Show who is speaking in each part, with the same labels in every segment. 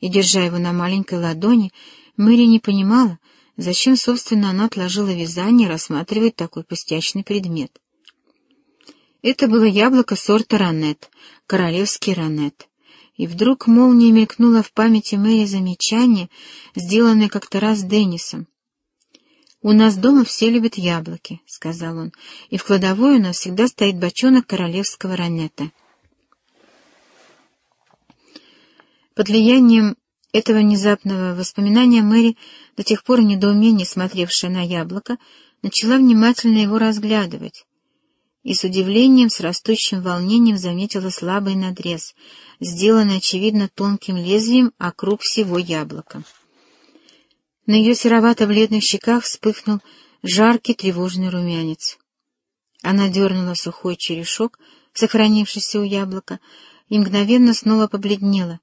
Speaker 1: и, держа его на маленькой ладони, Мэри не понимала, зачем, собственно, она отложила вязание рассматривать такой пустячный предмет. Это было яблоко сорта ранет, королевский ранет. И вдруг молния мелькнула в памяти Мэри замечание, сделанное как-то раз Деннисом. «У нас дома все любят яблоки», — сказал он, — «и в кладовой у нас всегда стоит бочонок королевского ранета». Под влиянием этого внезапного воспоминания Мэри, до тех пор недоумение смотревшая на яблоко, начала внимательно его разглядывать и с удивлением, с растущим волнением заметила слабый надрез, сделанный, очевидно, тонким лезвием округ всего яблока. На ее серовато-бледных щеках вспыхнул жаркий тревожный румянец. Она дернула сухой черешок, сохранившийся у яблока, и мгновенно снова побледнела.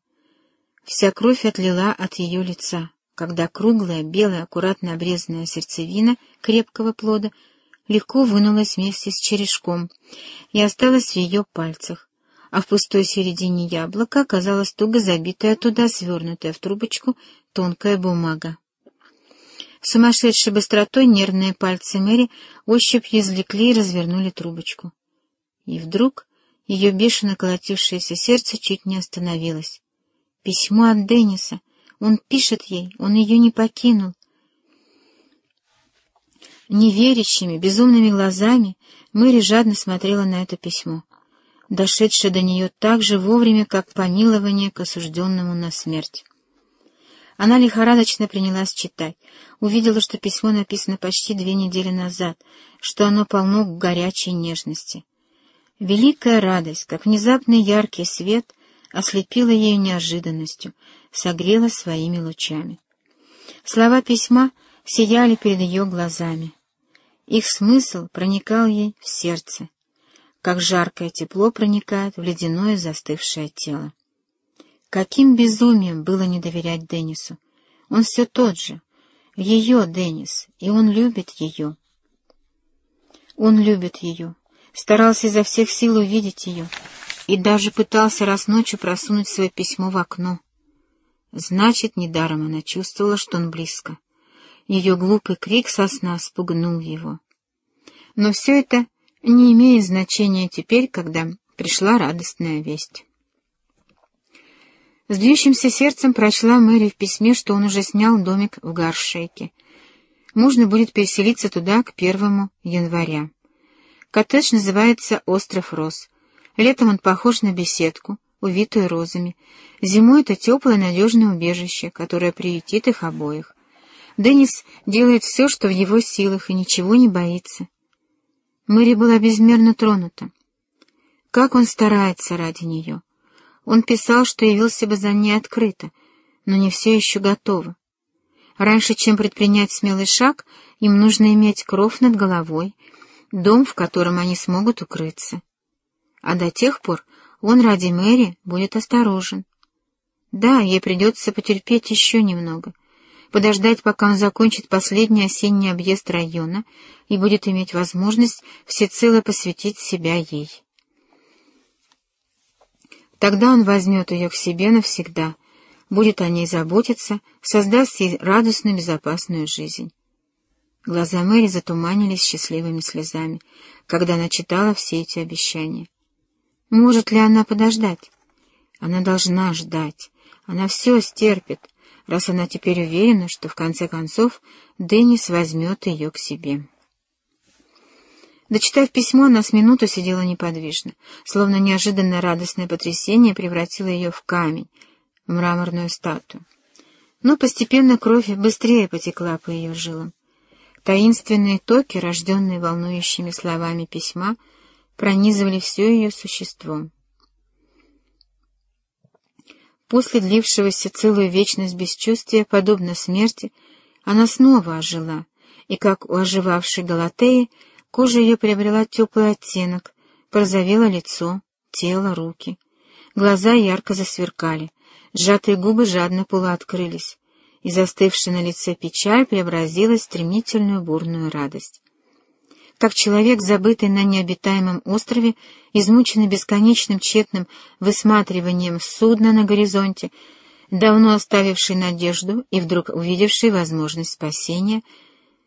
Speaker 1: Вся кровь отлила от ее лица, когда круглая, белая, аккуратно обрезанная сердцевина крепкого плода — легко вынулась вместе с черешком и осталась в ее пальцах, а в пустой середине яблока оказалась туго забитая туда, свернутая в трубочку, тонкая бумага. Сумасшедшей быстротой нервные пальцы Мэри ощупью извлекли и развернули трубочку. И вдруг ее бешено колотившееся сердце чуть не остановилось. Письмо от Денниса. Он пишет ей, он ее не покинул. Неверящими, безумными глазами Мэри жадно смотрела на это письмо, дошедшее до нее так же вовремя, как помилование к осужденному на смерть. Она лихорадочно принялась читать, увидела, что письмо написано почти две недели назад, что оно полно горячей нежности. Великая радость, как внезапный яркий свет, ослепила ею неожиданностью, согрела своими лучами. Слова письма сияли перед ее глазами. Их смысл проникал ей в сердце, как жаркое тепло проникает в ледяное застывшее тело. Каким безумием было не доверять Деннису. Он все тот же, ее Деннис, и он любит ее. Он любит ее, старался изо всех сил увидеть ее и даже пытался раз ночью просунуть свое письмо в окно. Значит, недаром она чувствовала, что он близко. Ее глупый крик со сна спугнул его. Но все это не имеет значения теперь, когда пришла радостная весть. С бьющимся сердцем прочла Мэри в письме, что он уже снял домик в Гаршейке. Можно будет переселиться туда к первому января. Коттедж называется «Остров роз». Летом он похож на беседку, увитую розами. Зимой это теплое надежное убежище, которое приютит их обоих. Деннис делает все, что в его силах, и ничего не боится. Мэри была безмерно тронута. Как он старается ради нее. Он писал, что явился бы за ней открыто, но не все еще готово. Раньше, чем предпринять смелый шаг, им нужно иметь кров над головой, дом, в котором они смогут укрыться. А до тех пор он ради Мэри будет осторожен. Да, ей придется потерпеть еще немного — подождать, пока он закончит последний осенний объезд района и будет иметь возможность всецело посвятить себя ей. Тогда он возьмет ее к себе навсегда, будет о ней заботиться, создаст ей радостную, безопасную жизнь. Глаза Мэри затуманились счастливыми слезами, когда она читала все эти обещания. Может ли она подождать? Она должна ждать. Она все стерпит, раз она теперь уверена, что в конце концов Деннис возьмет ее к себе. Дочитав письмо, она с минуту сидела неподвижно, словно неожиданное радостное потрясение превратило ее в камень, в мраморную статую. Но постепенно кровь быстрее потекла по ее жилам. Таинственные токи, рожденные волнующими словами письма, пронизывали все ее существо. После длившегося целую вечность бесчувствия, подобно смерти, она снова ожила, и, как у оживавшей Галатеи, кожа ее приобрела теплый оттенок, порозовело лицо, тело, руки. Глаза ярко засверкали, сжатые губы жадно полуоткрылись, и застывшая на лице печаль преобразилась в стремительную бурную радость как человек, забытый на необитаемом острове, измученный бесконечным тщетным высматриванием судна на горизонте, давно оставивший надежду и вдруг увидевший возможность спасения,